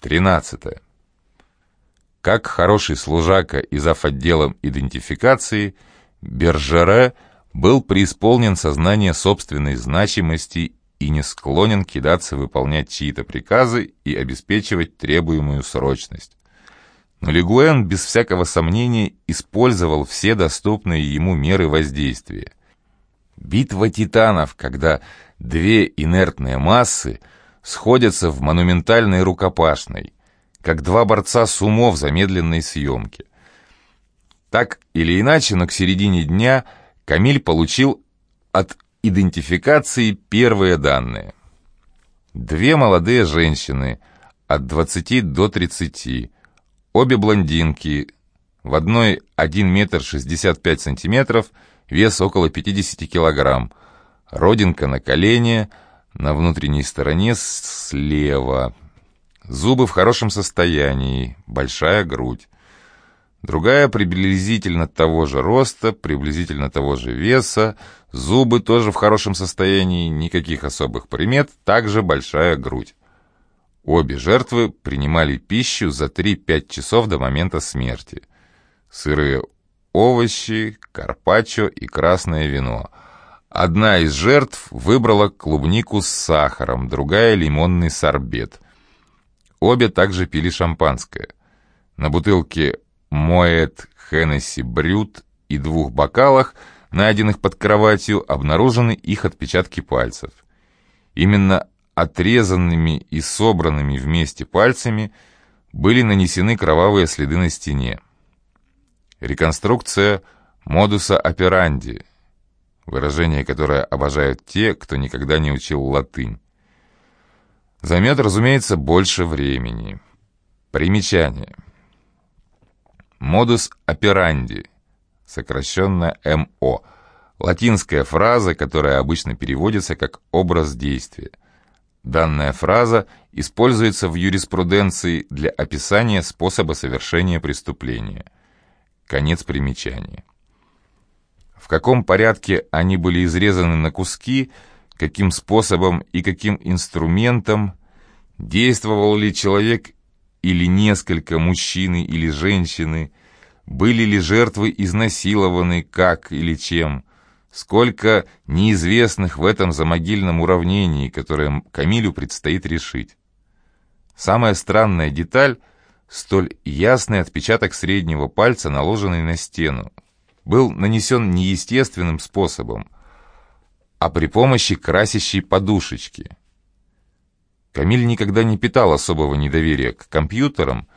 13. Как хороший служака и зав. отделом идентификации, Бержере был преисполнен сознания собственной значимости и не склонен кидаться выполнять чьи-то приказы и обеспечивать требуемую срочность. Но Легуэн без всякого сомнения использовал все доступные ему меры воздействия. Битва титанов, когда две инертные массы сходятся в монументальной рукопашной, как два борца с сумо в замедленной съемке. Так или иначе, но к середине дня Камиль получил от идентификации первые данные. Две молодые женщины от 20 до 30, обе блондинки, в одной 1 метр 65 сантиметров, вес около 50 килограмм, родинка на колене, на внутренней стороне слева, зубы в хорошем состоянии, большая грудь. Другая приблизительно того же роста, приблизительно того же веса, зубы тоже в хорошем состоянии, никаких особых примет, также большая грудь. Обе жертвы принимали пищу за 3-5 часов до момента смерти. Сырые овощи, карпаччо и красное вино. Одна из жертв выбрала клубнику с сахаром, другая — лимонный сорбет. Обе также пили шампанское. На бутылке Моэт, Хеннесси, Брют и двух бокалах, найденных под кроватью, обнаружены их отпечатки пальцев. Именно отрезанными и собранными вместе пальцами были нанесены кровавые следы на стене. Реконструкция модуса операнди, выражение, которое обожают те, кто никогда не учил латынь. Займет, разумеется, больше времени. Примечание – Модус операнди, сокращенно МО, латинская фраза, которая обычно переводится как «образ действия». Данная фраза используется в юриспруденции для описания способа совершения преступления. Конец примечания. В каком порядке они были изрезаны на куски, каким способом и каким инструментом, действовал ли человек или несколько мужчины или женщины, были ли жертвы изнасилованы как или чем, сколько неизвестных в этом замогильном уравнении, которое Камилю предстоит решить. Самая странная деталь — столь ясный отпечаток среднего пальца, наложенный на стену, был нанесен неестественным способом, а при помощи красящей подушечки — Камиль никогда не питал особого недоверия к компьютерам,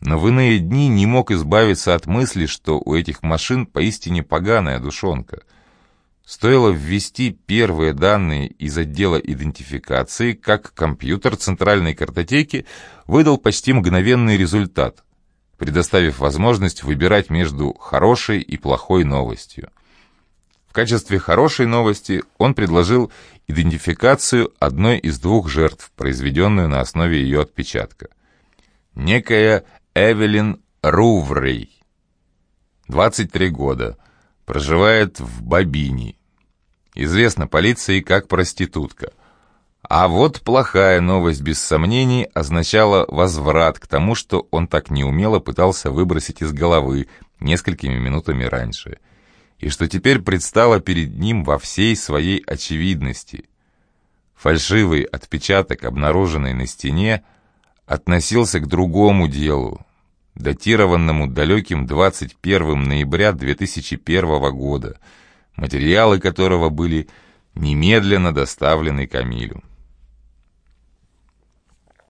но в иные дни не мог избавиться от мысли, что у этих машин поистине поганая душонка. Стоило ввести первые данные из отдела идентификации, как компьютер центральной картотеки выдал почти мгновенный результат, предоставив возможность выбирать между хорошей и плохой новостью. В качестве хорошей новости он предложил идентификацию одной из двух жертв, произведенную на основе ее отпечатка. Некая Эвелин Руврей, 23 года, проживает в Бабини. Известна полиции как проститутка. А вот плохая новость, без сомнений, означала возврат к тому, что он так неумело пытался выбросить из головы несколькими минутами раньше – и что теперь предстало перед ним во всей своей очевидности. Фальшивый отпечаток, обнаруженный на стене, относился к другому делу, датированному далеким 21 ноября 2001 года, материалы которого были немедленно доставлены Камилю.